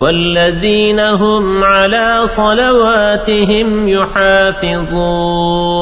والذين هم على صلواتهم يحافظون.